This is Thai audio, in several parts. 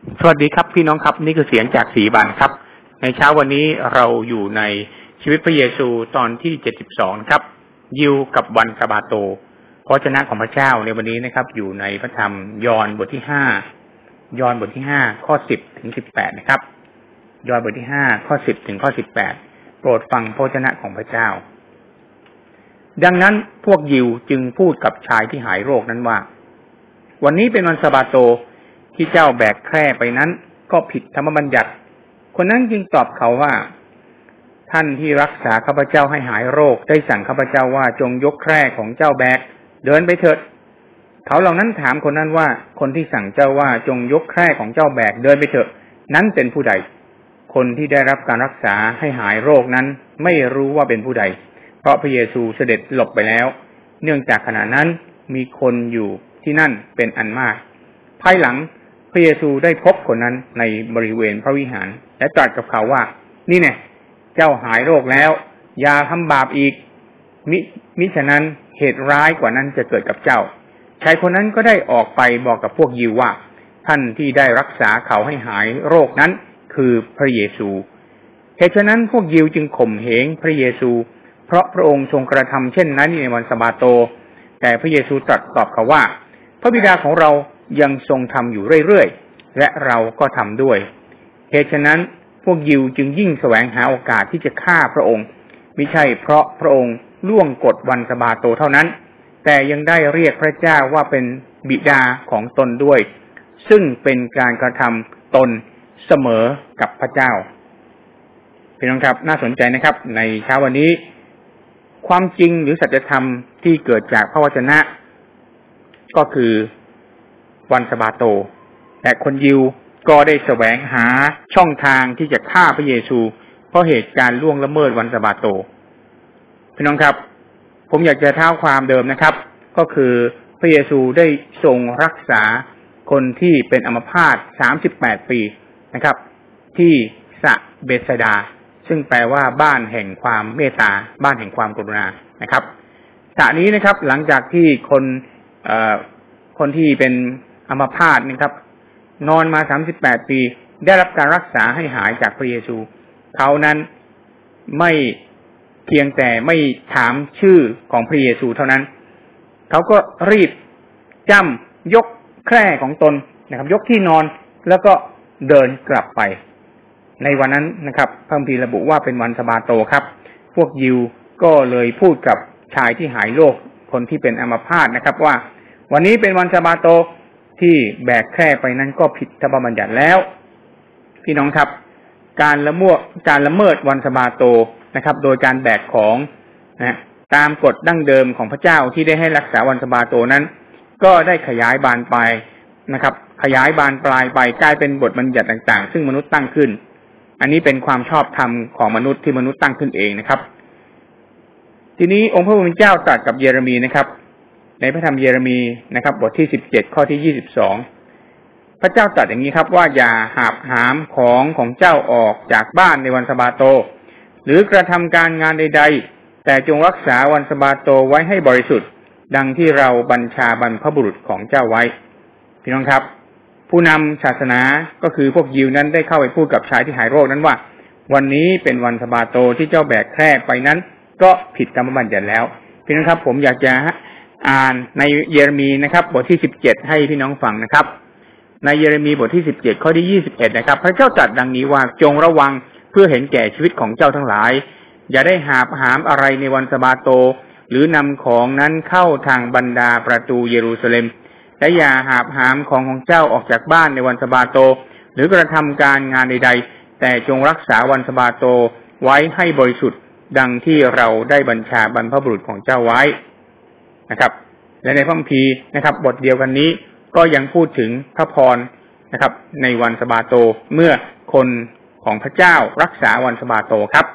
สวัสดีครับพี่น้องครับนี่คือเสียงจากสีบานครับ ในเช้าวันนี้เราอยู่ในชีวิตพระเยซูตอนที่เจ็ดสิบสองครับ ยิวกับวันสบาโตพระเจ้าของพระเจ้าในวันนี้นะครับ อยู่ในพระธรรมยอห์นบทที่ห้ายอห์นบทที่ห้าข้อสิบถึงสิบแปดนะครับยอห์นบทที่ห้าข้อสิบถึงข้อสิบแปดโปรดฟังพระเจ้าของพระเจ้า ดังนั้นพวกยิวจึงพูดกับชายที่หายโรคนั้นว่า วันนี้เป็นวันสบาโต ที่เจ้าแบกแคร่ไปนั้น ก็ผิดธรรมบัญญัติ คนนั้นจึงตอบเขาว่า ท่านที่รักษาข้าพเจ้าให้หายโรค ได้สั่งข้าพเจ้าว่าจงยกแคร่ของเจ้าแบก เดินไปเถิด เขาเหล่านั้นถามคนนั้นว่า คนที่สั่งเจ้าว่าจงยกแคร่ของเจ้าแบกเดินไปเถอะ นั้นเป็นผู้ใด คนที่ได้รับการรักษาให้หายโรคนั้น ไม่รู้ว่าเป็นผู้ใด เพราะพระเยซูเสด็จหลบไปแล้ว เนื่องจากขณะนั้นมีคนอยู่ที่นั่นเป็นอันมาก ภายหลัง พระเยซูได้พบคนนั้นในบริเวณพระวิหาร และตรัสกับเขาว่า นี่เนี่ยเจ้าหายโรคแล้ว อย่าทำบาปอีก มิมิฉะนั้นเหตุร้ายกว่านั้นจะเกิดกับเจ้าชายคนนั้นก็ได้ออกไปบอกกับพวกยิวว่า ท่านที่ได้รักษาเขาให้หายโรคนั้นคือพระเยซูเหตุฉะนั้นพวกยิวจึงข่มเหงพระเยซู เพราะพระองค์ทรงกระทำเช่นนั้นในวันสบาโต แต่พระเยซูตรัสตอบเขาว่า พระบิดาของเรา ยังทรงทำอยู่เรื่อยๆ และเราก็ทำด้วย เหตุฉะนั้นพวกยิวจึงยิ่งแสวงหาโอกาสที่จะฆ่าพระองค์ม่ใช่เพราะพระองค์ล่วงกฎวันสบาโตเท่านั้น แต่ยังได้เรียกพระเจ้าว่าเป็นบิดาของตนด้วย ซึ่งเป็นการกระทำตนเสมอกับพระเจ้าพี่น้องครับน่าสนใจนะครับ ในเช้าวันนี้ ความจริงหรือสัจธรรมที่เกิดจากพระวจนะ ก็คือ วันสบาโต แต่คนยิวก็ได้แสวงหาช่องทางที่จะฆ่าพระเยซู เพราะเหตุการณ์ล่วงละเมิดวันสบาโตพี่น้องครับ ผมอยากจะเท้าความเดิมนะครับ ก็คือพระเยซูได้ทรงรักษาคนที่เป็นอัมพาตสามสิบแปดปีนะครับ ที่สะเบสดา ซึ่งแปลว่าบ้านแห่งความเมตตา บ้านแห่งความกรุณานะครับสะนี้นะครับ หลังจากที่คนคนที่เป็น อัมพาตนะครับ นอนมาสามสิบแปดปี ได้รับการรักษาให้หายจากพระเยซู เขานั้นไม่เพียงแต่ไม่ถามชื่อของพระเยซูเท่านั้น เขาก็รีบจำยกแคร่ของตนนะครับ ยกที่นอนแล้วก็เดินกลับไป ในวันนั้นนะครับพระคัมภีร์ระบุว่าเป็นวันสบาโตครับ พวกยิวก็เลยพูดกับชายที่หายโรคคนที่เป็นอัมพาตนะครับ ว่า วันนี้เป็นวันสบาโต ที่แบกแคร่ไปนั้นก็ผิดธรรมบัญญัติแล้ว พี่น้องครับ การละมั่วการละเมิดวันสบาโตนะครับ โดยการแบกของนะตามกฎดั้งเดิมของพระเจ้าที่ได้ให้รักษาวันสบาโตนั้น ก็ได้ขยายบานไปนะครับ ขยายบานปลายไปกลายเป็นบทบัญญัติต่างๆ ซึ่งมนุษย์ตั้งขึ้น อันนี้เป็นความชอบธรรมของมนุษย์ที่มนุษย์ตั้งขึ้นเองนะครับ ทีนี้องค์พระผู้เป็นเจ้าตรัสกับเยเรมีนะครับ ในพระธรรมเยเรมีนะครับ บทที่สิบเจ็ดข้อที่ยี่สิบสองพระเจ้าตรัสอย่างนี้ครับว่าอย่าหาบหามของของเจ้าออกจากบ้านในวันสบาโต หรือกระทำการงานใด ๆ แต่จงรักษาวันสบาโตไว้ให้บริสุทธิ์ ดังที่เราบัญชาบรรพบุรุษของเจ้าไว้ พี่น้องครับ ผู้นำศาสนาก็คือพวกยิวนั้นได้เข้าไปพูดกับชายที่หายโรคนั้นว่า วันนี้เป็นวันสบาโตที่เจ้าแบกแคร่ไปนั้น ก็ผิดธรรมบัญญัติแล้ว พี่น้องครับ ผมอยากจะ อ่านในเยเรมีนะครับ บทที่สิบเจ็ดให้พี่น้องฟังนะครับ ในเยเรมีบทที่สิบเจ็ดข้อที่ยี่สิบเอ็ดนะครับ พระเจ้าตรัสดังนี้ว่าจงระวังเพื่อเห็นแก่ชีวิตของเจ้าทั้งหลาย อย่าได้หาบหามอะไรในวันสบาโต หรือนำของนั้นเข้าทางบรรดาประตูเยรูซาเล็มและอย่าหาบหามของของเจ้าออกจากบ้านในวันสบาโต หรือกระทำการงานใด ๆ แต่จงรักษาวันสบาโตไว้ให้บริสุทธิ์ดังที่เราได้บัญชาบรรพบุรุษของเจ้าไว้ นะครับ และในพระคัมภีร์นะครับ บทเดียวกันนี้ก็ยังพูดถึงพระพรนะครับ ในวันสบาโตเมื่อคนของพระเจ้ารักษาวันสบาโตครับ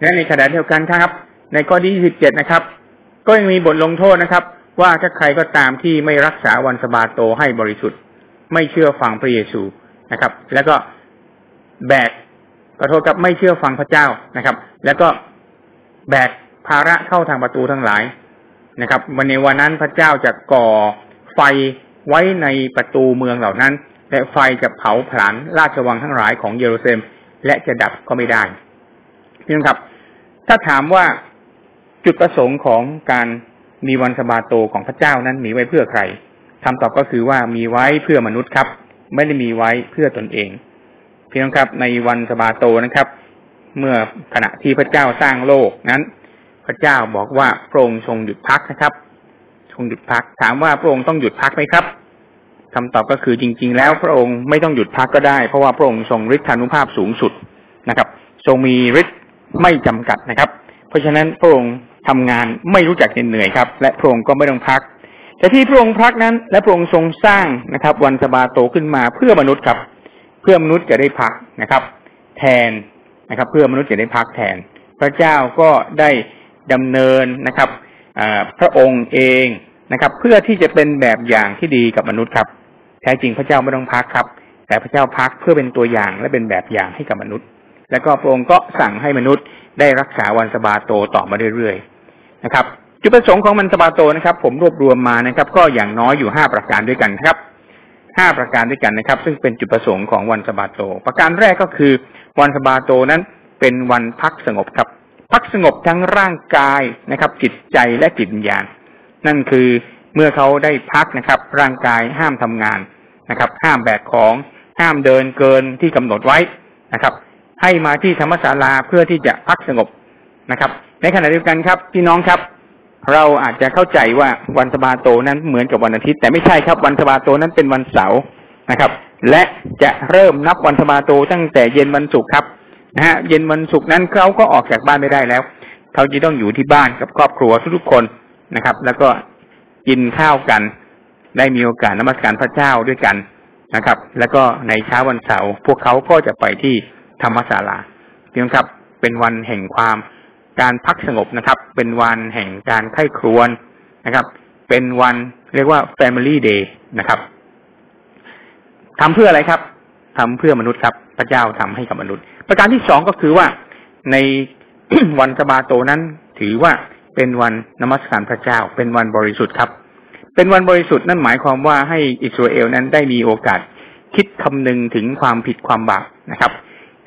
และในขณะเดียวกันครับ ในข้อที่ยี่สิบเจ็ดนะครับ ก็ยังมีบทลงโทษนะครับ ว่าถ้าใครก็ตามที่ไม่รักษาวันสบาโตให้บริสุทธิ์ ไม่เชื่อฟังพระเยซูนะครับ แล้วก็แบกขอโทษครับไม่เชื่อฟังพระเจ้านะครับ แล้วก็แบกภาระเข้าทางประตูทั้งหลาย นะครับวันในวันนั้นพระเจ้าจะก่อไฟไว้ในประตูเมืองเหล่านั้น และไฟจะเผาผลาญราชวังทั้งหลายของเยรูซาเล็ม และจะดับก็ไม่ได้พี่น้องครับ ถ้าถามว่าจุดประสงค์ของการมีวันสบาโตของพระเจ้านั้นมีไว้เพื่อใครคำตอบก็คือว่ามีไว้เพื่อมนุษย์ครับ ไม่ได้มีไว้เพื่อตนเองพี่น้องครับในวันสบาโตนะครับ เมื่อขณะที่พระเจ้าสร้างโลกนั้น พระเจ้าบอกว่าพระองค์ทรงหยุดพักนะครับทรงหยุดพัก ถามว่าพระองค์ต้องหยุดพักไหมครับคำตอบก็คือจริง ๆ แล้วพระองค์ไม่ต้องหยุดพักก็ได้ เพราะว่าพระองค์ทรงฤทธานุภาพสูงสุดนะครับ ทรงมีฤทธิ์ไม่จำกัดนะครับ เพราะฉะนั้นพระองค์ทำงานไม่รู้จักเหนื่อยครับ และพระองค์ก็ไม่ต้องพัก แต่ที่พระองค์พักนั้น และพระองค์ทรงสร้างนะครับ วันสบาโตขึ้นมาเพื่อมนุษย์ครับ เพื่อมนุษย์จะได้พักนะครับ แทนนะครับ เพื่อมนุษย์จะได้พักแทน พระเจ้าก็ได้ ดำเนินนะครับพระองค์เองนะครับ เพื่อที่จะเป็นแบบอย่างที่ดีกับมนุษย์ครับ แท้จริงพระเจ้าไม่ต้องพักครับ แต่พระเจ้าพักเพื่อเป็นตัวอย่างและเป็นแบบอย่างให้กับมนุษย์ แล้วก็พระองค์ก็สั่งให้มนุษย์ได้รักษาวันสบาโตต่อมาเรื่อยๆนะครับ จุดประสงค์ของวันสบาโตนะครับ ผมรวบรวมมานะครับ ก็อย่างน้อยอยู่ห้าประการด้วยกันครับห้าประการด้วยกันนะครับ ซึ่งเป็นจุดประสงค์ของวันสบาโต ประการแรกก็คือวันสบาโตนั้นเป็นวันพักสงบครับ พักสงบทั้งร่างกายนะครับ จิตใจและจิตวิญญาณ นั่นคือเมื่อเขาได้พักนะครับ ร่างกายห้ามทำงานนะครับ ห้ามแบกของห้ามเดินเกินที่กำหนดไว้นะครับ ให้มาที่ธรรมศาลาเพื่อที่จะพักสงบนะครับ ในขณะเดียวกันครับ พี่น้องครับ เราอาจจะเข้าใจว่าวันสบาโตนั้นเหมือนกับวันอาทิตย์ แต่ไม่ใช่ครับวันสบาโตนั้นเป็นวันเสาร์นะครับ และจะเริ่มนับวันสบาโตตั้งแต่เย็นวันศุกร์ครับ นะฮะเย็นวันศุกร์นั้นเขาก็ออกจากบ้านไม่ได้แล้ว เขาจะต้องอยู่ที่บ้านกับครอบครัวทุกๆคนนะครับ แล้วก็กินข้าวกัน ได้มีโอกาสนมัสการพระเจ้าด้วยกันนะครับ แล้วก็ในเช้าวันเสาร์พวกเขาก็จะไปที่ธรรมศาลาเพียงครับ เป็นวันแห่งความการพักสงบนะครับ เป็นวันแห่งการไข้ครวนนะครับ เป็นวันเรียกว่า Family Day นะครับทำเพื่ออะไรครับทำเพื่อมนุษย์ครับ พระเจ้าทำให้กับมนุษย์ ประการที่สองก็คือว่าในวันสบาโตนั้น ถือว่าเป็นวันนมัสการพระเจ้า เป็นวันบริสุทธิ์ครับ เป็นวันบริสุทธิ์นั่นหมายความว่าให้อิสราเอลนั้นได้มีโอกาสคิดคำนึงถึงความผิดความบาปนะครับ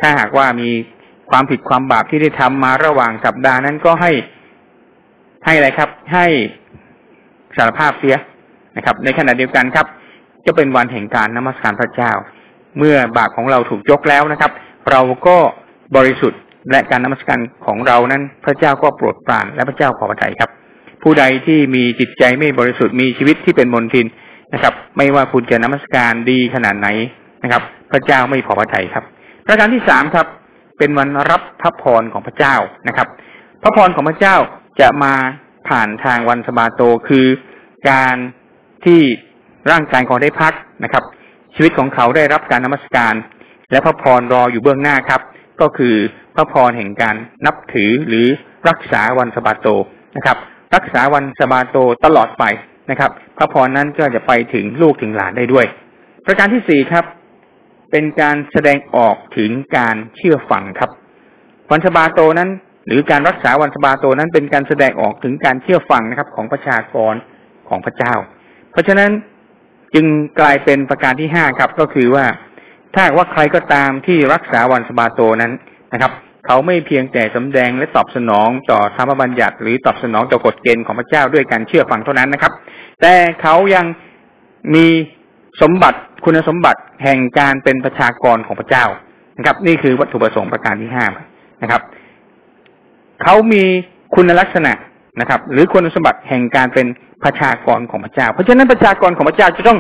ถ้าหากว่ามีความผิดความบาปที่ได้ทำมาระหว่างสัปดาห์นั้นก็ให้ให้อะไรครับ ให้สารภาพเสียนะครับ ในขณะเดียวกันครับ จะเป็นวันแห่งการนมัสการพระเจ้า เมื่อบาปของเราถูกยกแล้วนะครับ เราก็บริสุทธิ์และการนมัสการของเรานั้น พระเจ้าก็โปรดปรานและพระเจ้าขอพระทัยครับ ผู้ใดที่มีจิตใจไม่บริสุทธิ์มีชีวิตที่เป็นมนทินนะครับ ไม่ว่าคุณจะนมัสการดีขนาดไหนนะครับ พระเจ้าไม่ขอพระทัยครับ ประการที่สามครับ เป็นวันรับพระพรของพระเจ้านะครับ พระพรของพระเจ้าจะมาผ่านทางวันสบาโตคือการที่ร่างกายของได้พักนะครับ ชีวิตของเขาได้รับการนมัสการ และพระพรรออยู่เบื้องหน้าครับ ก็คือพระพรแห่งการนับถือหรือรักษาวันสบาโตนะครับ รักษาวันสบาโตตลอดไปนะครับ พระพรนั้นก็จะไปถึงลูกถึงหลานได้ด้วย ประการที่สี่ครับ เป็นการแสดงออกถึงการเชื่อฟังครับ วันสบาโตนั้น หรือการรักษาวันสบาโตนั้นเป็นการแสดงออกถึงการเชื่อฟังนะครับ ของประชากรของพระเจ้า เพราะฉะนั้นจึงกลายเป็นประการที่ห้าครับก็คือว่า ถ้าว่าใครก็ตามที่รักษาวันสบาโตนั้นนะครับ เขาไม่เพียงแต่สำแดงและตอบสนองต่อธรรมบัญญัติ หรือตอบสนองต่อกฎเกณฑ์ของพระเจ้าด้วยการเชื่อฟังเท่านั้นนะครับ แต่เขายังมีสมบัติคุณสมบัติแห่งการเป็นประชากรของพระเจ้านะครับ นี่คือวัตถุประสงค์ประการที่ห้านะครับ เขามีคุณลักษณะนะครับ หรือคุณสมบัติแห่งการเป็นประชากรของพระเจ้า เพราะฉะนั้นประชากรของพระเจ้าจะต้อง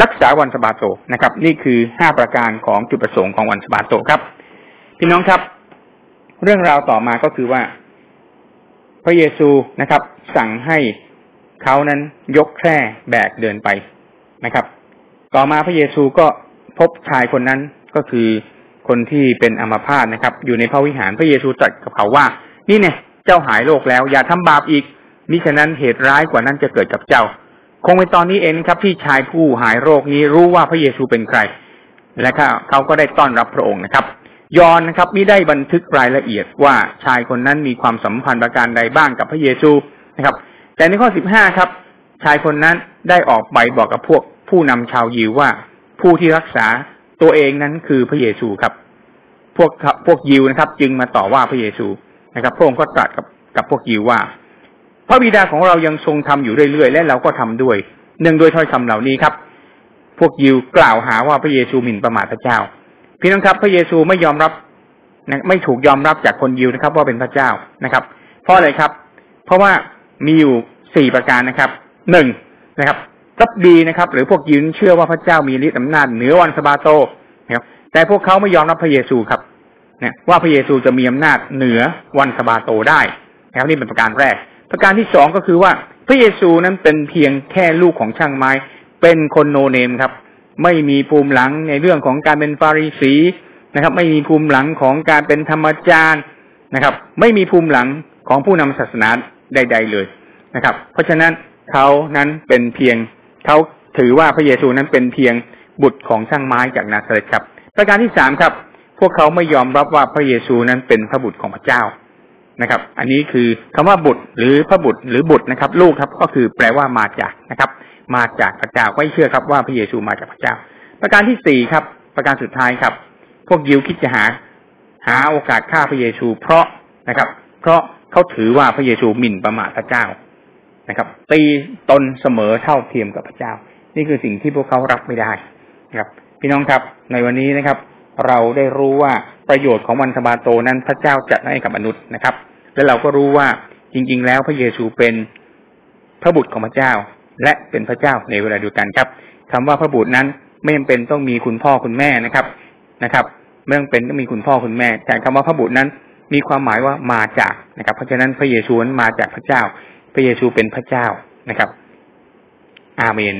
รักษาวันสบาโตนะครับ นี่คือห้าประการของจุดประสงค์ของวันสบาโตครับ พี่น้องครับ เรื่องราวต่อมาก็คือว่า พระเยซูนะครับ สั่งให้เขานั้นยกแคร่แบกเดินไปนะครับ ต่อมาพระเยซูก็พบชายคนนั้นก็คือคนที่เป็นอัมพาตนะครับ อยู่ในพระวิหารพระเยซูตรัสกับเขาว่า นี่เนี่ยเจ้าหายโรคแล้ว อย่าทำบาปอีกมิฉะนั้นเหตุร้ายกว่านั้นจะเกิดกับเจ้า คงเป็นตอนนี้เองครับ ที่ชายผู้หายโรคนี้รู้ว่าพระเยซูเป็นใคร และเขาก็ได้ต้อนรับพระองค์นะครับ ยอนนะครับไม่ได้บันทึกรายละเอียดว่าชายคนนั้นมีความสัมพันธ์ประการใดบ้างกับพระเยซูนะครับ แต่ในข้อสิบห้าครับ ชายคนนั้นได้ออกใบบอกกับพวกผู้นำชาวยิวว่า ผู้ที่รักษาตัวเองนั้นคือพระเยซูครับ พวกพวกยิวนะครับ จึงมาต่อว่าพระเยซูนะครับ พระองค์ก็ตรัสกับกับพวกยิวว่า ระบิดาของเรายังทรงทำอยู่เรื่อยๆ และเราก็ทำด้วย เนื่องด้วยถ้อยคำเหล่านี้ครับ พวกยิวกล่าวหาว่าพระเยซูหมิ่นประมาทพระเจ้า พี่น้องครับ พระเยซูไม่ยอมรับไม่ถูกยอมรับจากคนยิวนะครับ ว่าเป็นพระเจ้านะครับ เพราะอะไรครับ เพราะว่ามีอยู่สี่ประการนะครับหนึ่งนะครับรับดีนะครับ หรือพวกยิวเชื่อว่าพระเจ้ามีฤทธิ์อำนาจเหนือวันสบาโตนะครับแต่พวกเขาไม่ยอมรับพระเยซูครับนะว่าพระเยซูจะมีอำนาจเหนือวันสบาโตได้นะครับนี่เป็นประการแรก ประการที่สองก็คือว่าพระเยซูนั้นเป็นเพียงแค่ลูกของช่างไม้ เป็นคนโนเนมครับ ไม่มีภูมิหลังในเรื่องของการเป็นฟาริสีนะครับ ไม่มีภูมิหลังของการเป็นธรรมจารย์นะครับ ไม่มีภูมิหลังของผู้นำศาสนาใด ๆ เลยนะครับ เพราะฉะนั้นเขานั้นเป็นเพียงเขาถือว่าพระเยซูนั้นเป็นเพียงบุตรของช่างไม้จากนาซาเรตครับ ประการที่สามครับ พวกเขาไม่ยอมรับว่าพระเยซูนั้นเป็นพระบุตรของพระเจ้า นะครับ อันนี้คือคำว่าบุตรหรือพระบุตรหรือบุตรนะครับ ลูกครับก็คือแปลว่ามาจากนะครับ มาจากพระเจ้าไม่เชื่อครับว่าพระเยซูมาจากพระเจ้า ประการที่สี่ครับ ประการสุดท้ายครับ พวกยิวคิดจะหา หาโอกาสฆ่าพระเยซู เพราะนะครับ เพราะเขาถือว่าพระเยซูหมิ่นประมาทพระเจ้านะครับ ตีตนเสมอเท่าเทียมกับพระเจ้า นี่คือสิ่งที่พวกเขารับไม่ได้นะครับ พี่น้องครับ ในวันนี้นะครับ เราได้รู้ว่าประโยชน์ของวันสบาโตนั้นพระเจ้าจัดให้กับมนุษย์นะครับ และเราก็รู้ว่าจริง ๆ แล้วพระเยซูเป็นพระบุตรของพระเจ้า และเป็นพระเจ้าในเวลาเดียวกันครับคำว่าพระบุตรนั้นไม่จำเป็นต้องมีคุณพ่อคุณแม่นะครับนะครับไม่จำเป็นต้องมีคุณพ่อคุณแม่ แต่คำว่าพระบุตรนั้น มีความหมายว่ามาจากนะครับ เพราะฉะนั้นพระเยซูนั้นมาจากพระเจ้า พระเยซูเป็นพระเจ้านะครับ อาเมน